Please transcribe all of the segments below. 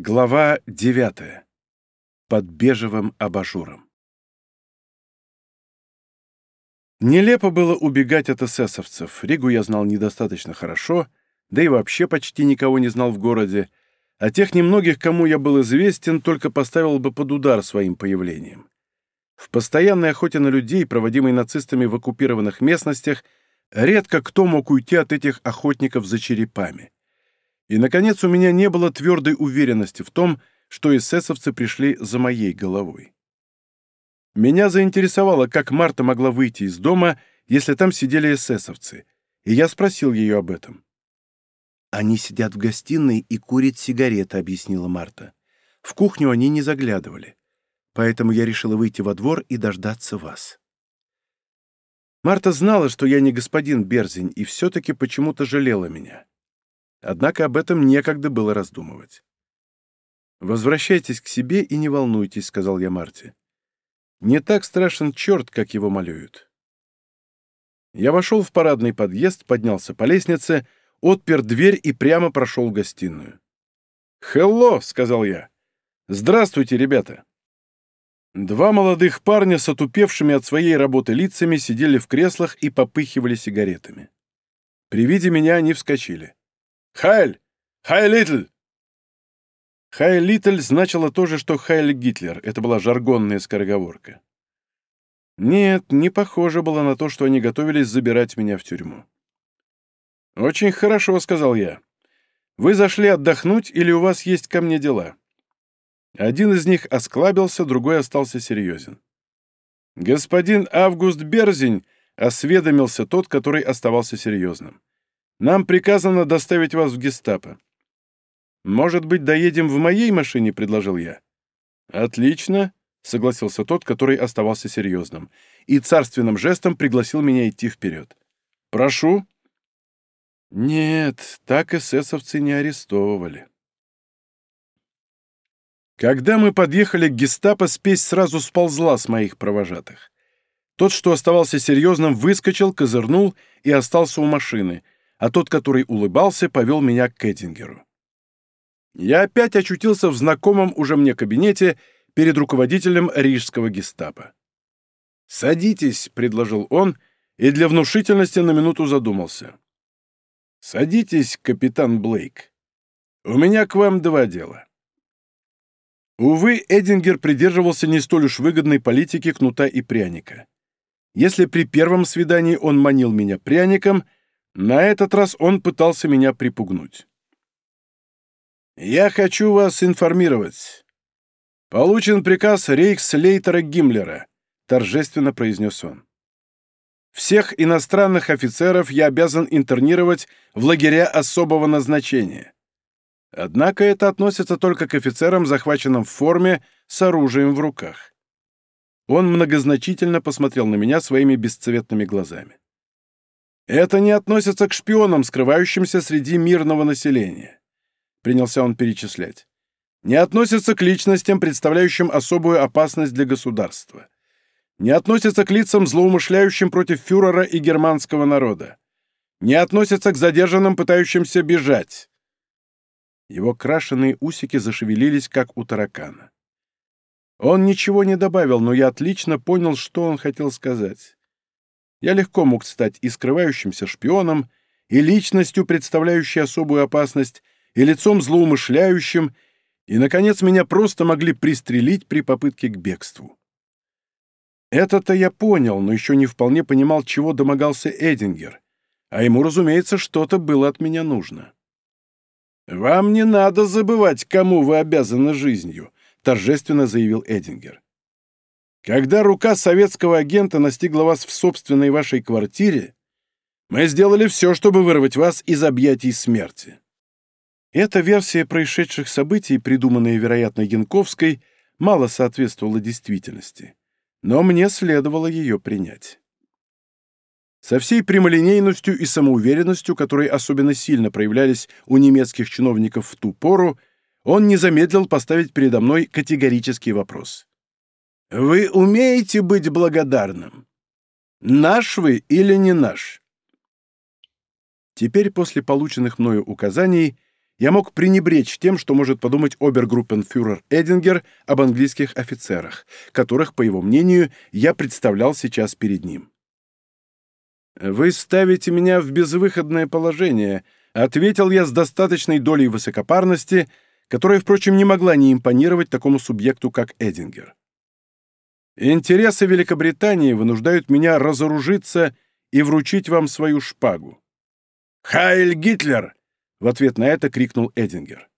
Глава 9. Под бежевым абажуром. Нелепо было убегать от эсэсовцев. Ригу я знал недостаточно хорошо, да и вообще почти никого не знал в городе, а тех немногих, кому я был известен, только поставил бы под удар своим появлением. В постоянной охоте на людей, проводимой нацистами в оккупированных местностях, редко кто мог уйти от этих охотников за черепами. И, наконец, у меня не было твердой уверенности в том, что эсэсовцы пришли за моей головой. Меня заинтересовало, как Марта могла выйти из дома, если там сидели эсэсовцы, и я спросил ее об этом. «Они сидят в гостиной и курят сигареты», — объяснила Марта. «В кухню они не заглядывали, поэтому я решила выйти во двор и дождаться вас». Марта знала, что я не господин Берзин, и все-таки почему-то жалела меня. Однако об этом некогда было раздумывать. «Возвращайтесь к себе и не волнуйтесь», — сказал я Марте. «Не так страшен черт, как его малюют». Я вошел в парадный подъезд, поднялся по лестнице, отпер дверь и прямо прошел в гостиную. «Хелло!» — сказал я. «Здравствуйте, ребята!» Два молодых парня с отупевшими от своей работы лицами сидели в креслах и попыхивали сигаретами. При виде меня они вскочили. Хайль! Хайль Литль!» «Хайль Литль» значило то же, что «Хайль Гитлер». Это была жаргонная скороговорка. Нет, не похоже было на то, что они готовились забирать меня в тюрьму. «Очень хорошо», — сказал я. «Вы зашли отдохнуть или у вас есть ко мне дела?» Один из них осклабился, другой остался серьезен. «Господин Август Берзень», — осведомился тот, который оставался серьезным. Нам приказано доставить вас в гестапо. Может быть, доедем в моей машине, предложил я. Отлично, согласился тот, который оставался серьезным, и царственным жестом пригласил меня идти вперед. Прошу. Нет, так эсэсовцы не арестовывали. Когда мы подъехали к гестапо, спесь сразу сползла с моих провожатых. Тот, что оставался серьезным, выскочил, козырнул и остался у машины — а тот, который улыбался, повел меня к Кэттингеру. Я опять очутился в знакомом уже мне кабинете перед руководителем рижского гестапо. «Садитесь», — предложил он, и для внушительности на минуту задумался. «Садитесь, капитан Блейк. У меня к вам два дела». Увы, Эдингер придерживался не столь уж выгодной политики кнута и пряника. Если при первом свидании он манил меня пряником — на этот раз он пытался меня припугнуть. «Я хочу вас информировать. Получен приказ рейхслейтера Гиммлера», — торжественно произнес он. «Всех иностранных офицеров я обязан интернировать в лагеря особого назначения. Однако это относится только к офицерам, захваченным в форме, с оружием в руках». Он многозначительно посмотрел на меня своими бесцветными глазами. «Это не относится к шпионам, скрывающимся среди мирного населения», — принялся он перечислять. «Не относится к личностям, представляющим особую опасность для государства. Не относится к лицам, злоумышляющим против фюрера и германского народа. Не относится к задержанным, пытающимся бежать». Его крашеные усики зашевелились, как у таракана. Он ничего не добавил, но я отлично понял, что он хотел сказать. Я легко мог стать и скрывающимся шпионом, и личностью, представляющей особую опасность, и лицом злоумышляющим, и, наконец, меня просто могли пристрелить при попытке к бегству. Это-то я понял, но еще не вполне понимал, чего домогался Эдингер, а ему, разумеется, что-то было от меня нужно. «Вам не надо забывать, кому вы обязаны жизнью», — торжественно заявил Эдингер. Когда рука советского агента настигла вас в собственной вашей квартире, мы сделали все, чтобы вырвать вас из объятий смерти. Эта версия происшедших событий, придуманная, вероятно, Янковской, мало соответствовала действительности, но мне следовало ее принять. Со всей прямолинейностью и самоуверенностью, которые особенно сильно проявлялись у немецких чиновников в ту пору, он не замедлил поставить передо мной категорический вопрос. Вы умеете быть благодарным? Наш вы или не наш? Теперь, после полученных мною указаний, я мог пренебречь тем, что может подумать обергруппенфюрер Эдингер об английских офицерах, которых, по его мнению, я представлял сейчас перед ним. «Вы ставите меня в безвыходное положение», — ответил я с достаточной долей высокопарности, которая, впрочем, не могла не импонировать такому субъекту, как Эдингер. Интересы Великобритании вынуждают меня разоружиться и вручить вам свою шпагу». «Хайль Гитлер!» — в ответ на это крикнул Эдингер.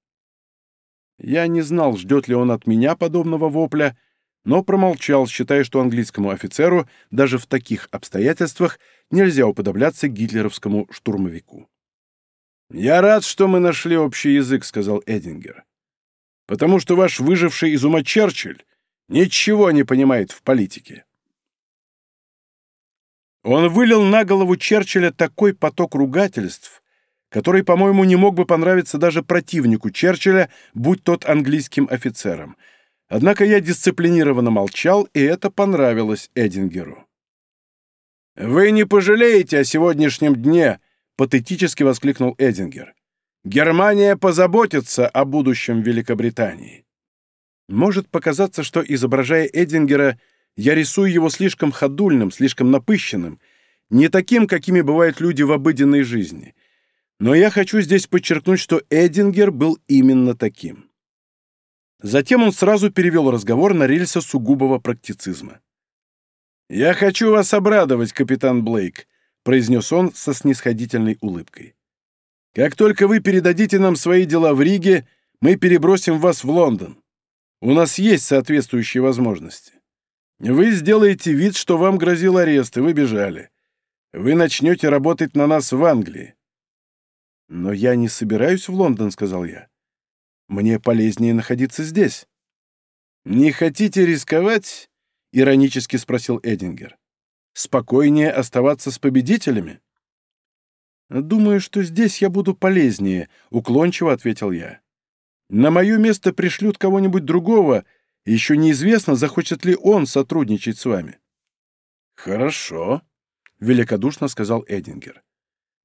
Я не знал, ждет ли он от меня подобного вопля, но промолчал, считая, что английскому офицеру даже в таких обстоятельствах нельзя уподобляться гитлеровскому штурмовику. «Я рад, что мы нашли общий язык», — сказал Эдингер. «Потому что ваш выживший из ума Черчилль ничего не понимает в политике. Он вылил на голову Черчилля такой поток ругательств, который, по-моему, не мог бы понравиться даже противнику Черчилля, будь тот английским офицером. Однако я дисциплинированно молчал, и это понравилось Эдингеру. «Вы не пожалеете о сегодняшнем дне!» — патетически воскликнул Эдингер. «Германия позаботится о будущем Великобритании». Может показаться, что, изображая Эдингера, я рисую его слишком ходульным, слишком напыщенным, не таким, какими бывают люди в обыденной жизни. Но я хочу здесь подчеркнуть, что Эдингер был именно таким. Затем он сразу перевел разговор на рельсы сугубого практицизма. «Я хочу вас обрадовать, капитан Блейк», — произнес он со снисходительной улыбкой. «Как только вы передадите нам свои дела в Риге, мы перебросим вас в Лондон. У нас есть соответствующие возможности. Вы сделаете вид, что вам грозил арест, и вы бежали. Вы начнете работать на нас в Англии. «Но я не собираюсь в Лондон», — сказал я. «Мне полезнее находиться здесь». «Не хотите рисковать?» — иронически спросил Эдингер. «Спокойнее оставаться с победителями?» «Думаю, что здесь я буду полезнее», — уклончиво ответил я. На мое место пришлют кого-нибудь другого, еще неизвестно, захочет ли он сотрудничать с вами». «Хорошо», — великодушно сказал Эдингер.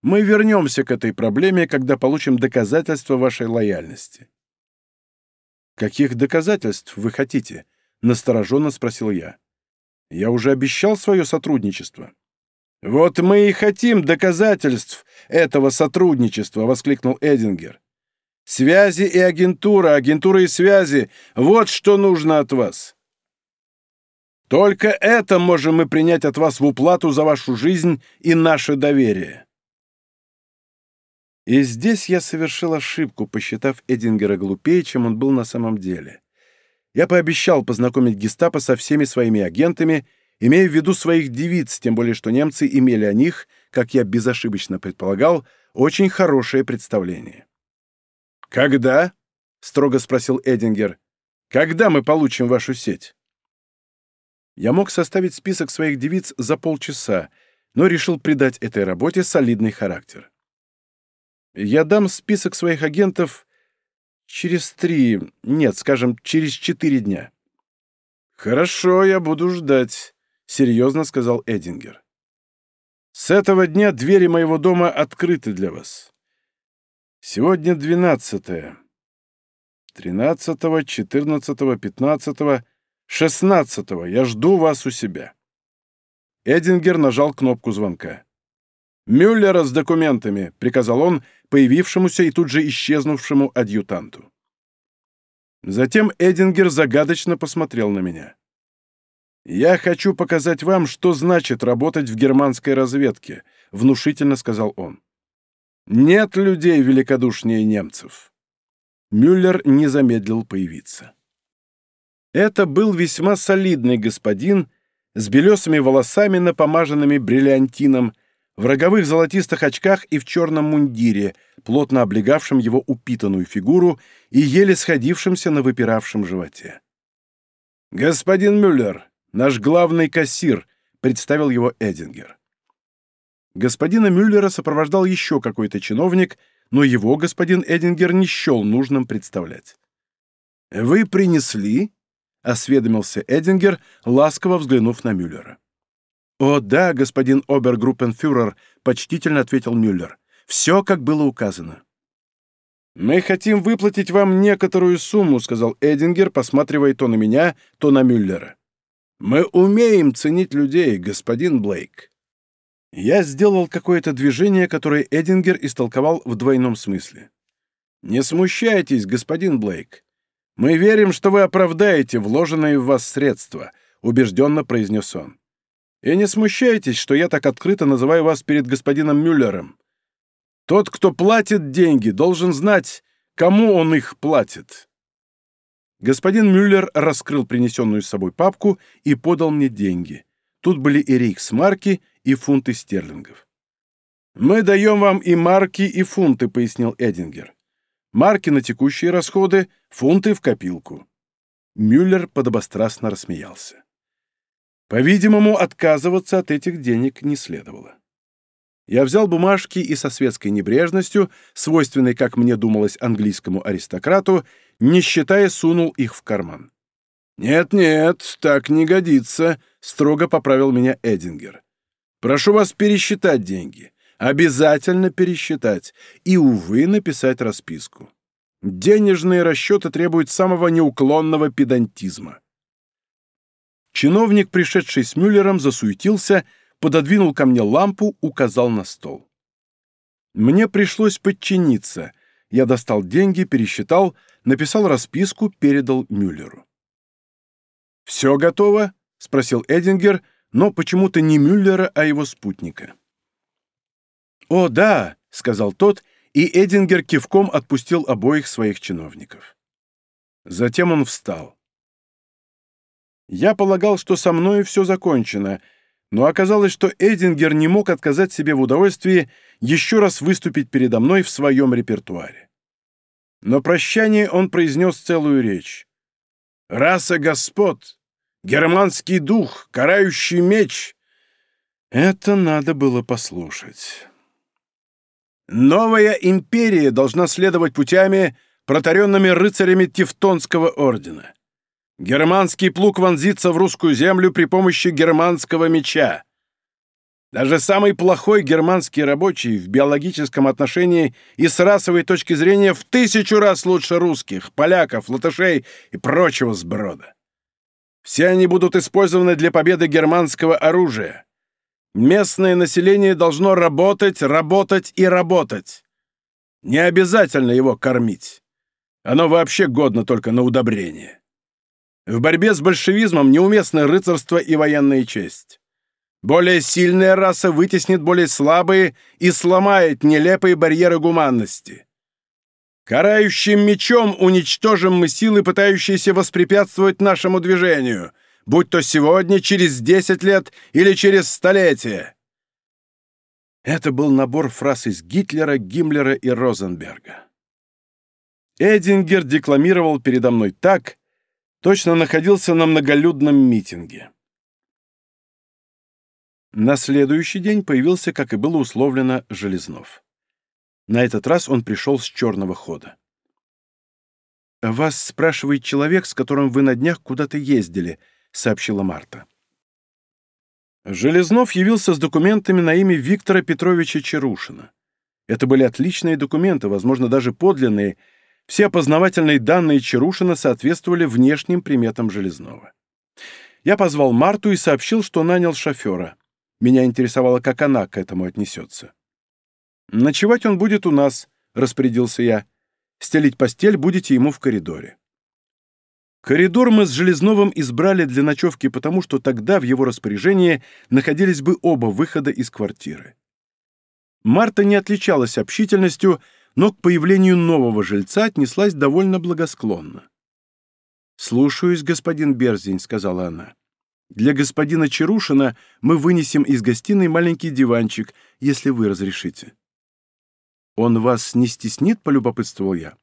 «Мы вернемся к этой проблеме, когда получим доказательства вашей лояльности». «Каких доказательств вы хотите?» — настороженно спросил я. «Я уже обещал свое сотрудничество». «Вот мы и хотим доказательств этого сотрудничества!» — воскликнул Эдингер. Связи и агентура, агентура и связи – вот что нужно от вас. Только это можем мы принять от вас в уплату за вашу жизнь и наше доверие. И здесь я совершил ошибку, посчитав Эдингера глупее, чем он был на самом деле. Я пообещал познакомить гестапо со всеми своими агентами, имея в виду своих девиц, тем более что немцы имели о них, как я безошибочно предполагал, очень хорошее представление. «Когда?» — строго спросил Эдингер. «Когда мы получим вашу сеть?» Я мог составить список своих девиц за полчаса, но решил придать этой работе солидный характер. Я дам список своих агентов через три, нет, скажем, через четыре дня. «Хорошо, я буду ждать», — серьезно сказал Эдингер. «С этого дня двери моего дома открыты для вас. Сегодня двенадцатое. Тринадцатого, четырнадцатого, пятнадцатого, шестнадцатого. Я жду вас у себя. Эдингер нажал кнопку звонка. «Мюллера с документами», — приказал он появившемуся и тут же исчезнувшему адъютанту. Затем Эдингер загадочно посмотрел на меня. «Я хочу показать вам, что значит работать в германской разведке», — внушительно сказал он. Нет людей великодушнее немцев. Мюллер не замедлил появиться. Это был весьма солидный господин с белесыми волосами, напомаженными бриллиантином, в роговых золотистых очках и в черном мундире, плотно облегавшем его упитанную фигуру и еле сходившемся на выпиравшем животе. «Господин Мюллер, наш главный кассир», — представил его Эдингер. Господина Мюллера сопровождал еще какой-то чиновник, но его господин Эдингер не счел нужным представлять. «Вы принесли?» — осведомился Эдингер, ласково взглянув на Мюллера. «О да, господин обергруппенфюрер», — почтительно ответил Мюллер. «Все, как было указано». «Мы хотим выплатить вам некоторую сумму», — сказал Эдингер, посматривая то на меня, то на Мюллера. «Мы умеем ценить людей, господин Блейк». Я сделал какое-то движение, которое Эдингер истолковал в двойном смысле. «Не смущайтесь, господин Блейк. Мы верим, что вы оправдаете вложенные в вас средства», — убежденно произнес он. «И не смущайтесь, что я так открыто называю вас перед господином Мюллером. Тот, кто платит деньги, должен знать, кому он их платит». Господин Мюллер раскрыл принесенную с собой папку и подал мне деньги. Тут были и рейхсмарки, и фунты стерлингов. «Мы даем вам и марки, и фунты», — пояснил Эдингер. «Марки на текущие расходы, фунты в копилку». Мюллер подобострастно рассмеялся. По-видимому, отказываться от этих денег не следовало. Я взял бумажки и со светской небрежностью, свойственной, как мне думалось, английскому аристократу, не считая, сунул их в карман. «Нет-нет, так не годится», — строго поправил меня Эдингер. «Прошу вас пересчитать деньги. Обязательно пересчитать. И, увы, написать расписку. Денежные расчеты требуют самого неуклонного педантизма». Чиновник, пришедший с Мюллером, засуетился, пододвинул ко мне лампу, указал на стол. Мне пришлось подчиниться. Я достал деньги, пересчитал, написал расписку, передал Мюллеру. «Все готово?» — спросил Эдингер, но почему-то не Мюллера, а его спутника. «О, да!» — сказал тот, и Эдингер кивком отпустил обоих своих чиновников. Затем он встал. Я полагал, что со мной все закончено, но оказалось, что Эдингер не мог отказать себе в удовольствии еще раз выступить передо мной в своем репертуаре. На прощание он произнес целую речь раса господ, германский дух, карающий меч. Это надо было послушать. Новая империя должна следовать путями, протаренными рыцарями Тевтонского ордена. Германский плуг вонзится в русскую землю при помощи германского меча. Даже самый плохой германский рабочий в биологическом отношении и с расовой точки зрения в тысячу раз лучше русских, поляков, латышей и прочего сброда. Все они будут использованы для победы германского оружия. Местное население должно работать, работать и работать. Не обязательно его кормить. Оно вообще годно только на удобрение. В борьбе с большевизмом неуместны рыцарство и военная честь. Более сильная раса вытеснит более слабые и сломает нелепые барьеры гуманности. Карающим мечом уничтожим мы силы, пытающиеся воспрепятствовать нашему движению, будь то сегодня, через 10 лет или через столетие. Это был набор фраз из Гитлера, Гиммлера и Розенберга. Эдингер декламировал передо мной так, точно находился на многолюдном митинге. На следующий день появился, как и было условлено, Железнов. На этот раз он пришел с черного хода. «Вас спрашивает человек, с которым вы на днях куда-то ездили», — сообщила Марта. Железнов явился с документами на имя Виктора Петровича Чарушина. Это были отличные документы, возможно, даже подлинные. Все опознавательные данные Чарушина соответствовали внешним приметам Железнова. Я позвал Марту и сообщил, что нанял шофера. Меня интересовало, как она к этому отнесется. «Ночевать он будет у нас», — распорядился я. «Стелить постель будете ему в коридоре». Коридор мы с Железновым избрали для ночевки, потому что тогда в его распоряжении находились бы оба выхода из квартиры. Марта не отличалась общительностью, но к появлению нового жильца отнеслась довольно благосклонно. «Слушаюсь, господин Берзень», — сказала она. Для господина Чарушина мы вынесем из гостиной маленький диванчик, если вы разрешите». «Он вас не стеснит?» — полюбопытствовал я.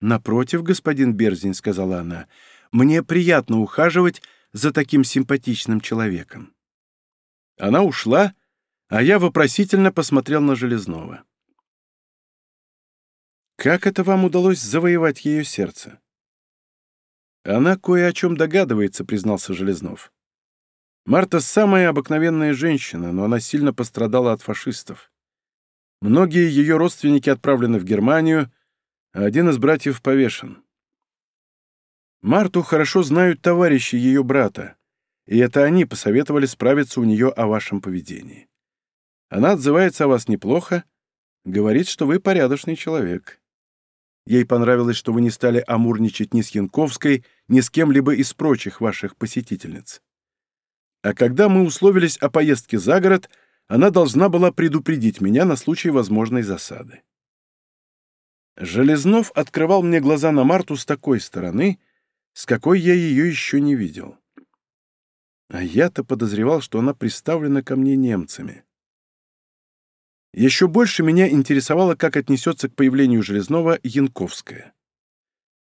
«Напротив, господин Берзин», — сказала она, — «мне приятно ухаживать за таким симпатичным человеком». Она ушла, а я вопросительно посмотрел на Железного. «Как это вам удалось завоевать ее сердце?» Она кое о чем догадывается, признался Железнов. Марта самая обыкновенная женщина, но она сильно пострадала от фашистов. Многие ее родственники отправлены в Германию, а один из братьев повешен. Марту хорошо знают товарищи ее брата, и это они посоветовали справиться у нее о вашем поведении. Она отзывается о вас неплохо, говорит, что вы порядочный человек. Ей понравилось, что вы не стали амурничать ни с Янковской, ни с кем-либо из прочих ваших посетительниц. А когда мы условились о поездке за город, она должна была предупредить меня на случай возможной засады. Железнов открывал мне глаза на Марту с такой стороны, с какой я ее еще не видел. А я-то подозревал, что она приставлена ко мне немцами. Еще больше меня интересовало, как отнесется к появлению Железного Янковская.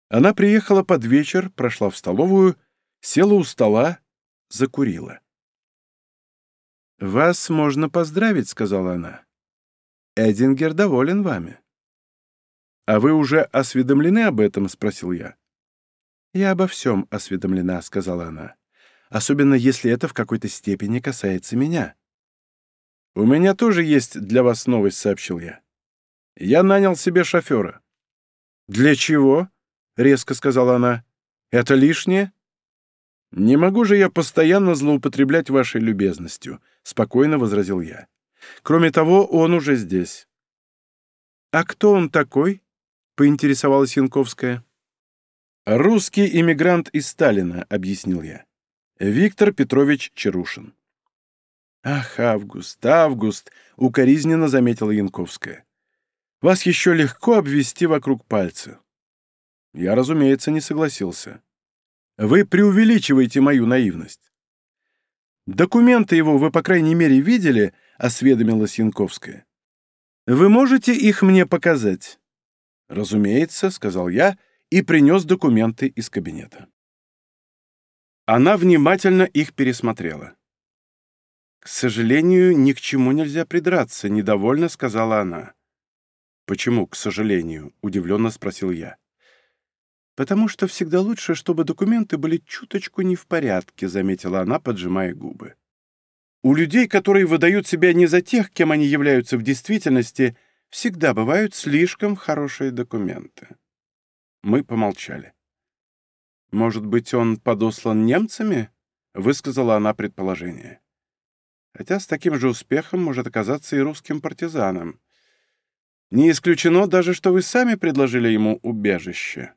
Она приехала под вечер, прошла в столовую, села у стола, закурила. «Вас можно поздравить», — сказала она. «Эдингер доволен вами». «А вы уже осведомлены об этом?» — спросил я. «Я обо всем осведомлена», — сказала она. «Особенно если это в какой-то степени касается меня». «У меня тоже есть для вас новость», — сообщил я. «Я нанял себе шофера». «Для чего?» — резко сказала она. «Это лишнее?» «Не могу же я постоянно злоупотреблять вашей любезностью», — спокойно возразил я. «Кроме того, он уже здесь». «А кто он такой?» — поинтересовалась Янковская. «Русский иммигрант из Сталина», — объяснил я. «Виктор Петрович Чарушин». Ах, Август, Август!» — укоризненно заметила Янковская. «Вас еще легко обвести вокруг пальца». Я, разумеется, не согласился. «Вы преувеличиваете мою наивность». «Документы его вы, по крайней мере, видели?» — осведомилась Янковская. «Вы можете их мне показать?» «Разумеется», — сказал я и принес документы из кабинета. Она внимательно их пересмотрела. «К сожалению, ни к чему нельзя придраться», — недовольно сказала она. «Почему, к сожалению?» — удивленно спросил я. «Потому что всегда лучше, чтобы документы были чуточку не в порядке», — заметила она, поджимая губы. «У людей, которые выдают себя не за тех, кем они являются в действительности, всегда бывают слишком хорошие документы». Мы помолчали. «Может быть, он подослан немцами?» — высказала она предположение хотя с таким же успехом может оказаться и русским партизаном. Не исключено даже, что вы сами предложили ему убежище.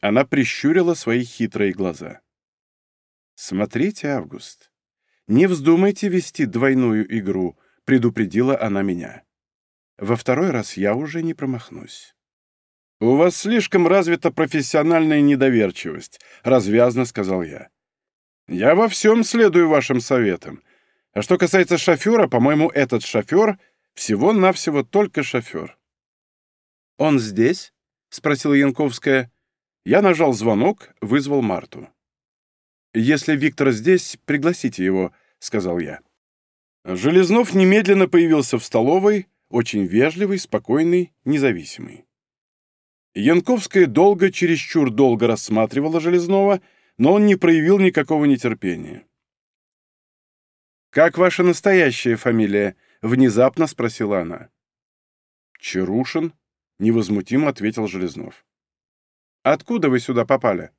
Она прищурила свои хитрые глаза. «Смотрите, Август, не вздумайте вести двойную игру», — предупредила она меня. «Во второй раз я уже не промахнусь». «У вас слишком развита профессиональная недоверчивость», — развязно сказал я. «Я во всем следую вашим советам, а что касается шофера, по-моему, этот шофер всего-навсего только шофер. «Он здесь?» — спросила Янковская. Я нажал звонок, вызвал Марту. «Если Виктор здесь, пригласите его», — сказал я. Железнов немедленно появился в столовой, очень вежливый, спокойный, независимый. Янковская долго, чересчур долго рассматривала Железнова, но он не проявил никакого нетерпения. «Как ваша настоящая фамилия?» — внезапно спросила она. «Чарушин», — невозмутимо ответил Железнов. «Откуда вы сюда попали?»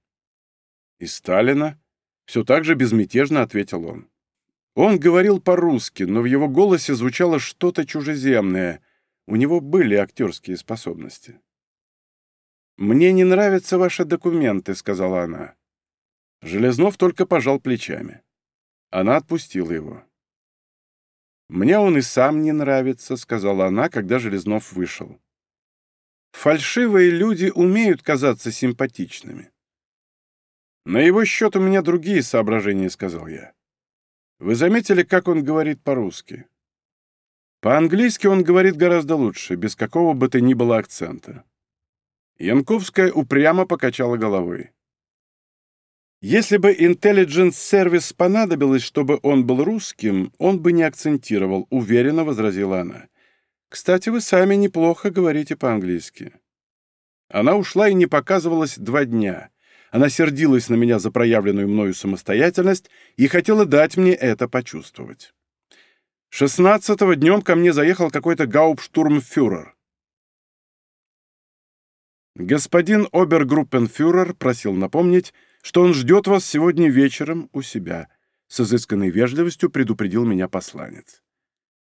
«Из Сталина», — все так же безмятежно ответил он. Он говорил по-русски, но в его голосе звучало что-то чужеземное. У него были актерские способности. «Мне не нравятся ваши документы», — сказала она. Железнов только пожал плечами. Она отпустила его. «Мне он и сам не нравится», — сказала она, когда Железнов вышел. «Фальшивые люди умеют казаться симпатичными». «На его счет у меня другие соображения», — сказал я. «Вы заметили, как он говорит по-русски?» «По-английски он говорит гораздо лучше, без какого бы то ни было акцента». Янковская упрямо покачала головой. Если бы Intelligence сервис понадобилось, чтобы он был русским, он бы не акцентировал, уверенно возразила она. Кстати, вы сами неплохо говорите по-английски. Она ушла и не показывалась два дня. Она сердилась на меня за проявленную мною самостоятельность и хотела дать мне это почувствовать. Шестнадцатого днем ко мне заехал какой-то гауптштурмфюрер. Господин обергруппенфюрер просил напомнить, что он ждет вас сегодня вечером у себя», — с изысканной вежливостью предупредил меня посланец.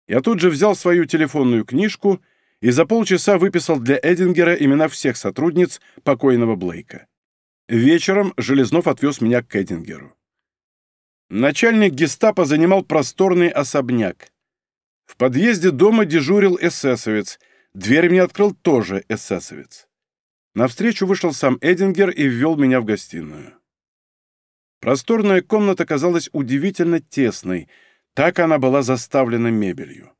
Я тут же взял свою телефонную книжку и за полчаса выписал для Эдингера имена всех сотрудниц покойного Блейка. Вечером Железнов отвез меня к Эдингеру. Начальник гестапо занимал просторный особняк. В подъезде дома дежурил эсэсовец, дверь мне открыл тоже эсэсовец. Навстречу вышел сам Эдингер и ввел меня в гостиную. Просторная комната казалась удивительно тесной, так она была заставлена мебелью.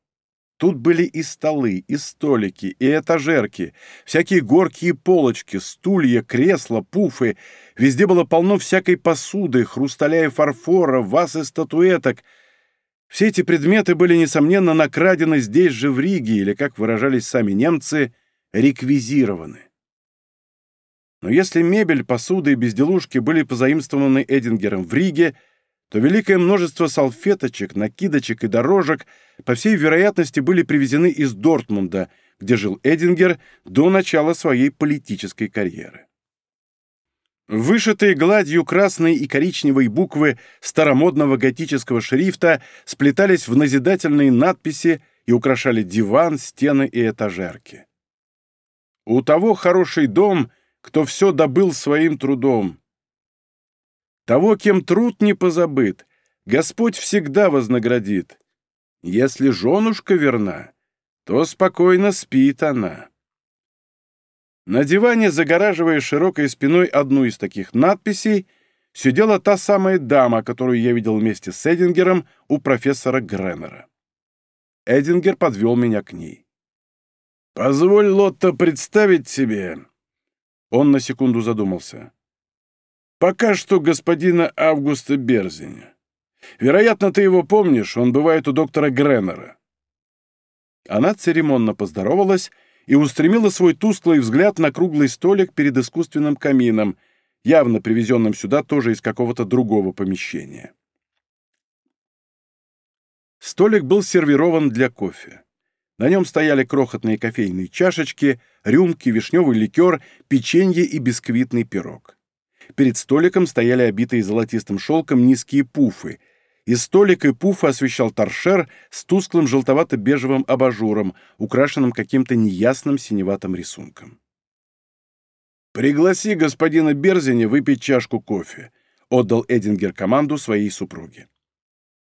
Тут были и столы, и столики, и этажерки, всякие горки и полочки, стулья, кресла, пуфы. Везде было полно всякой посуды, хрусталя и фарфора, ваз и статуэток. Все эти предметы были, несомненно, накрадены здесь же, в Риге, или, как выражались сами немцы, реквизированы. Но если мебель, посуда и безделушки были позаимствованы Эдингером в Риге, то великое множество салфеточек, накидочек и дорожек, по всей вероятности, были привезены из Дортмунда, где жил Эдингер до начала своей политической карьеры. Вышитые гладью красные и коричневые буквы старомодного готического шрифта сплетались в назидательные надписи и украшали диван, стены и этажерки. У того хороший дом — кто все добыл своим трудом. Того, кем труд не позабыт, Господь всегда вознаградит. Если женушка верна, то спокойно спит она. На диване, загораживая широкой спиной одну из таких надписей, сидела та самая дама, которую я видел вместе с Эдингером у профессора Греннера. Эдингер подвел меня к ней. «Позволь, Лотто, представить тебе. Он на секунду задумался. «Пока что господина Августа Берзиня. Вероятно, ты его помнишь, он бывает у доктора Греннера». Она церемонно поздоровалась и устремила свой тусклый взгляд на круглый столик перед искусственным камином, явно привезенным сюда тоже из какого-то другого помещения. Столик был сервирован для кофе. На нем стояли крохотные кофейные чашечки, рюмки, вишневый ликер, печенье и бисквитный пирог. Перед столиком стояли обитые золотистым шелком низкие пуфы. И столик и пуфы освещал торшер с тусклым желтовато-бежевым абажуром, украшенным каким-то неясным синеватым рисунком. «Пригласи господина Берзине выпить чашку кофе», — отдал Эдингер команду своей супруге.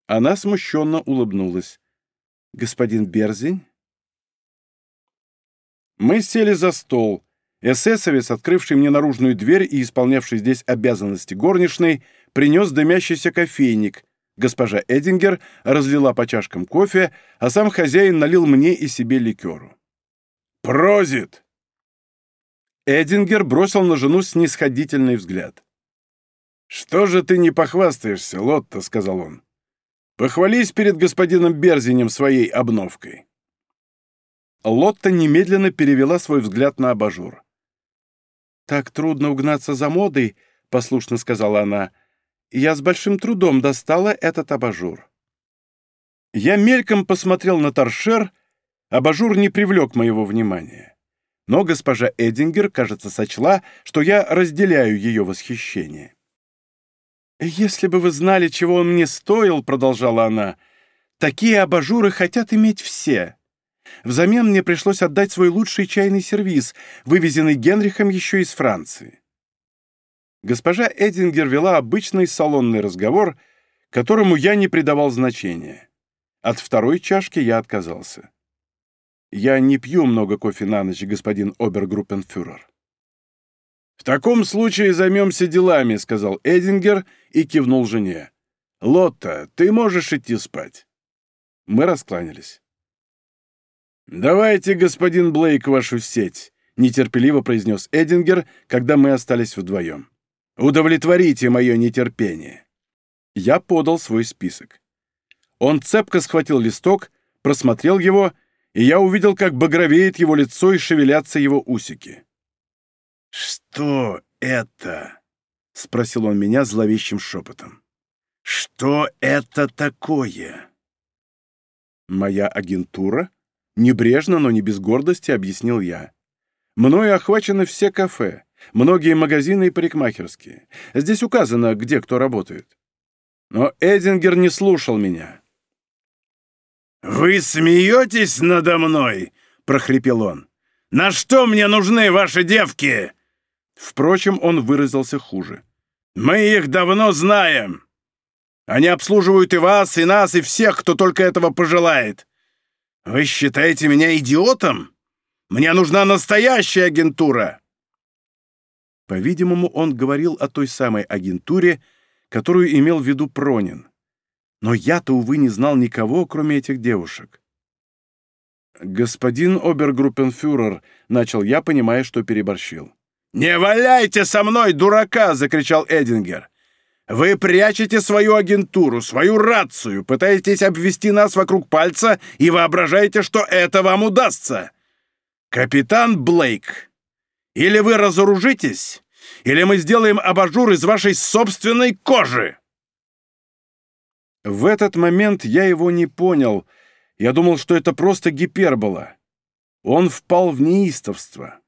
Она смущенно улыбнулась. «Господин Берзинь. Мы сели за стол. Эсэсовец, открывший мне наружную дверь и исполнявший здесь обязанности горничной, принес дымящийся кофейник. Госпожа Эдингер разлила по чашкам кофе, а сам хозяин налил мне и себе ликеру. «Прозит!» Эдингер бросил на жену снисходительный взгляд. «Что же ты не похвастаешься, Лотта?» — сказал он. «Похвались перед господином Берзинем своей обновкой». Лотта немедленно перевела свой взгляд на абажур. «Так трудно угнаться за модой», — послушно сказала она. «Я с большим трудом достала этот абажур». Я мельком посмотрел на торшер, абажур не привлек моего внимания. Но госпожа Эдингер, кажется, сочла, что я разделяю ее восхищение. «Если бы вы знали, чего он мне стоил», — продолжала она, — «такие абажуры хотят иметь все». Взамен мне пришлось отдать свой лучший чайный сервиз, вывезенный Генрихом еще из Франции. Госпожа Эдингер вела обычный салонный разговор, которому я не придавал значения. От второй чашки я отказался. «Я не пью много кофе на ночь, господин обергруппенфюрер». «В таком случае займемся делами», — сказал Эдингер и кивнул жене. «Лотта, ты можешь идти спать». Мы раскланялись. «Давайте, господин Блейк, вашу сеть», — нетерпеливо произнес Эдингер, когда мы остались вдвоем. «Удовлетворите мое нетерпение». Я подал свой список. Он цепко схватил листок, просмотрел его, и я увидел, как багровеет его лицо и шевелятся его усики. «Что это?» — спросил он меня зловещим шепотом. «Что это такое?» «Моя агентура?» Небрежно, но не без гордости объяснил я. Мною охвачены все кафе, многие магазины и парикмахерские. Здесь указано, где кто работает. Но Эдингер не слушал меня. «Вы смеетесь надо мной?» — прохрипел он. «На что мне нужны ваши девки?» Впрочем, он выразился хуже. «Мы их давно знаем. Они обслуживают и вас, и нас, и всех, кто только этого пожелает. Вы считаете меня идиотом? Мне нужна настоящая агентура!» По-видимому, он говорил о той самой агентуре, которую имел в виду Пронин. Но я-то, увы, не знал никого, кроме этих девушек. «Господин обергруппенфюрер», — начал я, понимая, что переборщил. «Не валяйте со мной, дурака!» — закричал Эдингер. Вы прячете свою агентуру, свою рацию, пытаетесь обвести нас вокруг пальца и воображаете, что это вам удастся. Капитан Блейк, или вы разоружитесь, или мы сделаем абажур из вашей собственной кожи. В этот момент я его не понял. Я думал, что это просто гипербола. Он впал в неистовство.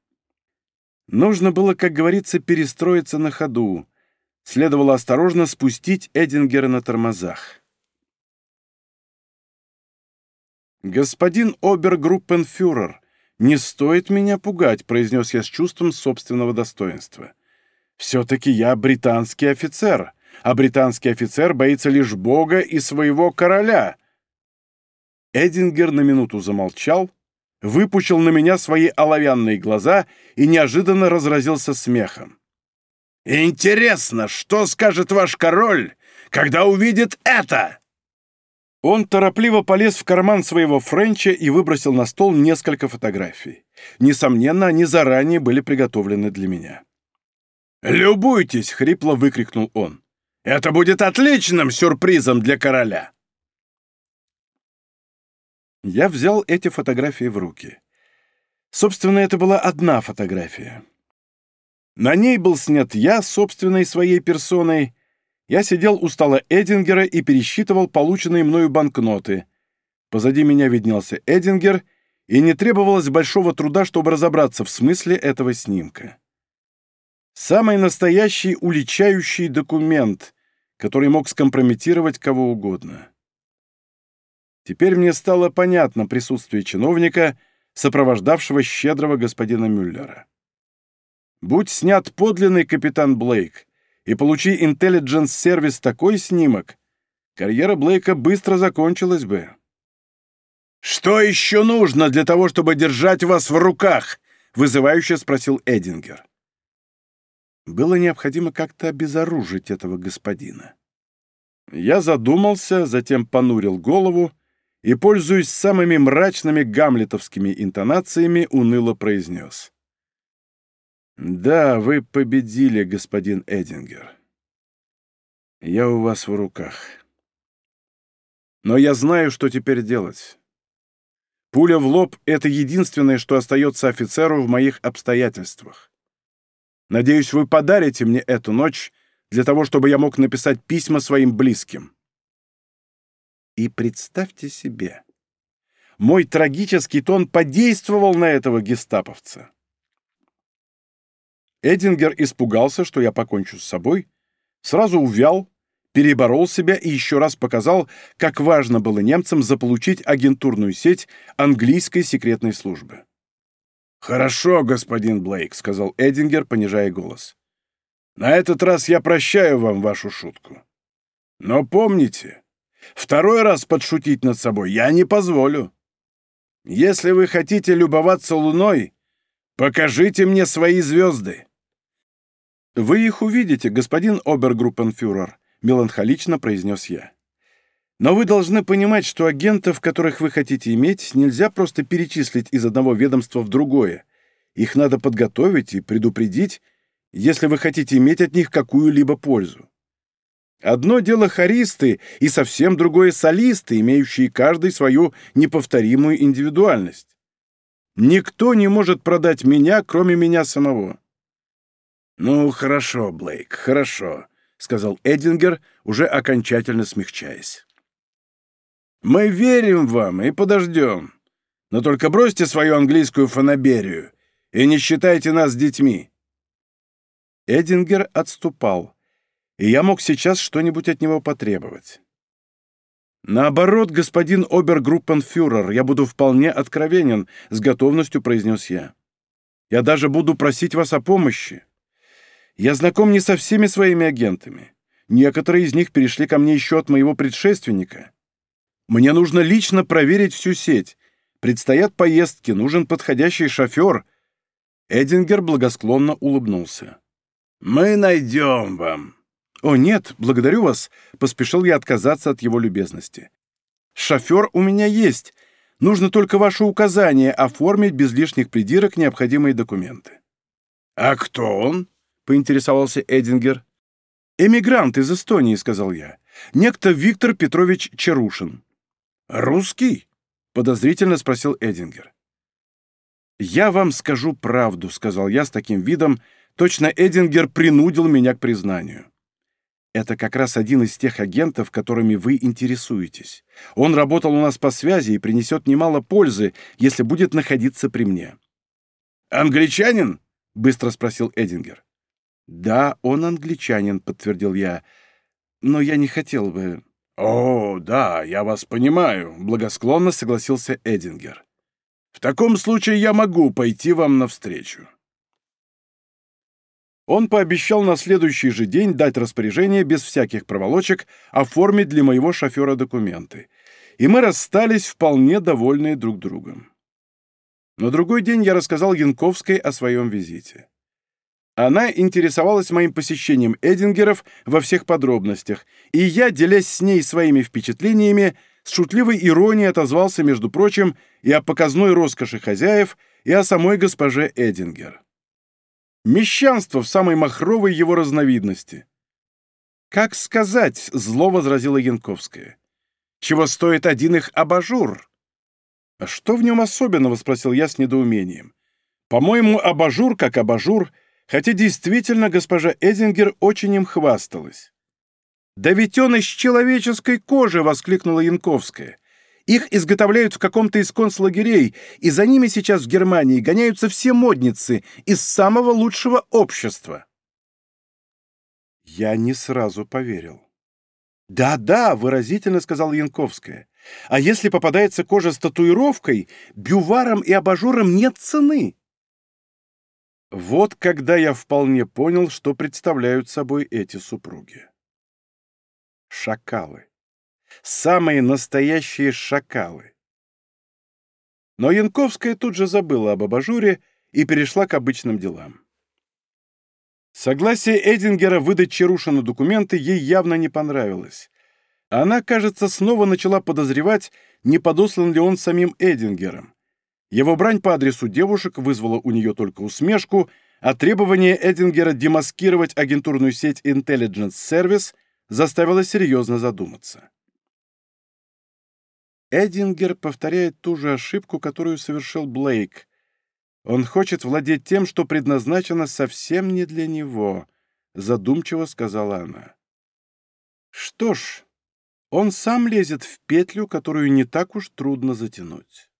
Нужно было, как говорится, перестроиться на ходу следовало осторожно спустить Эдингера на тормозах. «Господин обергруппенфюрер, не стоит меня пугать», — произнес я с чувством собственного достоинства. «Все-таки я британский офицер, а британский офицер боится лишь Бога и своего короля». Эдингер на минуту замолчал, выпучил на меня свои оловянные глаза и неожиданно разразился смехом. Интересно, что скажет ваш король, когда увидит это?» Он торопливо полез в карман своего Френча и выбросил на стол несколько фотографий. Несомненно, они заранее были приготовлены для меня. «Любуйтесь!» — хрипло выкрикнул он. «Это будет отличным сюрпризом для короля!» Я взял эти фотографии в руки. Собственно, это была одна фотография. На ней был снят я собственной своей персоной. Я сидел у стола Эдингера и пересчитывал полученные мною банкноты. Позади меня виднелся Эдингер, и не требовалось большого труда, чтобы разобраться в смысле этого снимка. Самый настоящий уличающий документ, который мог скомпрометировать кого угодно. Теперь мне стало понятно присутствие чиновника, сопровождавшего щедрого господина Мюллера. Будь снят подлинный капитан Блейк и получи интеллидженс-сервис такой снимок, карьера Блейка быстро закончилась бы. «Что еще нужно для того, чтобы держать вас в руках?» — вызывающе спросил Эдингер. Было необходимо как-то обезоружить этого господина. Я задумался, затем понурил голову и, пользуясь самыми мрачными гамлетовскими интонациями, уныло произнес. Да, вы победили, господин Эдингер. Я у вас в руках. Но я знаю, что теперь делать. Пуля в лоб — это единственное, что остается офицеру в моих обстоятельствах. Надеюсь, вы подарите мне эту ночь для того, чтобы я мог написать письма своим близким. И представьте себе, мой трагический тон подействовал на этого гестаповца. Эдингер испугался, что я покончу с собой, сразу увял, переборол себя и еще раз показал, как важно было немцам заполучить агентурную сеть английской секретной службы. «Хорошо, господин Блейк», — сказал Эдингер, понижая голос. «На этот раз я прощаю вам вашу шутку. Но помните, второй раз подшутить над собой я не позволю. Если вы хотите любоваться луной, покажите мне свои звезды». «Вы их увидите, господин обергруппенфюрер», — меланхолично произнес я. «Но вы должны понимать, что агентов, которых вы хотите иметь, нельзя просто перечислить из одного ведомства в другое. Их надо подготовить и предупредить, если вы хотите иметь от них какую-либо пользу. Одно дело хористы и совсем другое солисты, имеющие каждый свою неповторимую индивидуальность. Никто не может продать меня, кроме меня самого. «Ну, хорошо, Блейк, хорошо», — сказал Эдингер, уже окончательно смягчаясь. «Мы верим вам и подождем. Но только бросьте свою английскую фанаберию и не считайте нас детьми». Эдингер отступал, и я мог сейчас что-нибудь от него потребовать. «Наоборот, господин обергруппенфюрер, я буду вполне откровенен», — с готовностью произнес я. «Я даже буду просить вас о помощи. Я знаком не со всеми своими агентами. Некоторые из них перешли ко мне еще от моего предшественника. Мне нужно лично проверить всю сеть. Предстоят поездки, нужен подходящий шофер». Эдингер благосклонно улыбнулся. «Мы найдем вам». «О, нет, благодарю вас», — поспешил я отказаться от его любезности. «Шофер у меня есть. Нужно только ваше указание оформить без лишних придирок необходимые документы». «А кто он?» — поинтересовался Эдингер. «Эмигрант из Эстонии», — сказал я. «Некто Виктор Петрович Чарушин». «Русский?» — подозрительно спросил Эдингер. «Я вам скажу правду», — сказал я с таким видом. Точно Эдингер принудил меня к признанию. «Это как раз один из тех агентов, которыми вы интересуетесь. Он работал у нас по связи и принесет немало пользы, если будет находиться при мне». «Англичанин?» — быстро спросил Эдингер. «Да, он англичанин», — подтвердил я. «Но я не хотел бы...» «О, да, я вас понимаю», — благосклонно согласился Эдингер. «В таком случае я могу пойти вам навстречу». Он пообещал на следующий же день дать распоряжение без всяких проволочек оформить для моего шофера документы. И мы расстались вполне довольные друг другом. На другой день я рассказал Янковской о своем визите. Она интересовалась моим посещением Эдингеров во всех подробностях, и я, делясь с ней своими впечатлениями, с шутливой иронией отозвался, между прочим, и о показной роскоши хозяев, и о самой госпоже Эдингер. Мещанство в самой махровой его разновидности. «Как сказать?» — зло возразила Янковская. «Чего стоит один их абажур?» «А что в нем особенного?» — спросил я с недоумением. «По-моему, абажур как абажур — хотя действительно госпожа Эдингер очень им хвасталась. «Да ведь он из человеческой кожи!» — воскликнула Янковская. «Их изготовляют в каком-то из концлагерей, и за ними сейчас в Германии гоняются все модницы из самого лучшего общества». Я не сразу поверил. «Да-да», — выразительно сказала Янковская. «А если попадается кожа с татуировкой, бюваром и абажурам нет цены. Вот когда я вполне понял, что представляют собой эти супруги. Шакалы. Самые настоящие шакалы. Но Янковская тут же забыла об абажуре и перешла к обычным делам. Согласие Эдингера выдать Чарушину документы ей явно не понравилось. Она, кажется, снова начала подозревать, не подослан ли он самим Эдингером. Его брань по адресу девушек вызвала у нее только усмешку, а требование Эдингера демаскировать агентурную сеть Intelligence Service заставило серьезно задуматься. Эдингер повторяет ту же ошибку, которую совершил Блейк. Он хочет владеть тем, что предназначено совсем не для него, задумчиво сказала она. Что ж, он сам лезет в петлю, которую не так уж трудно затянуть.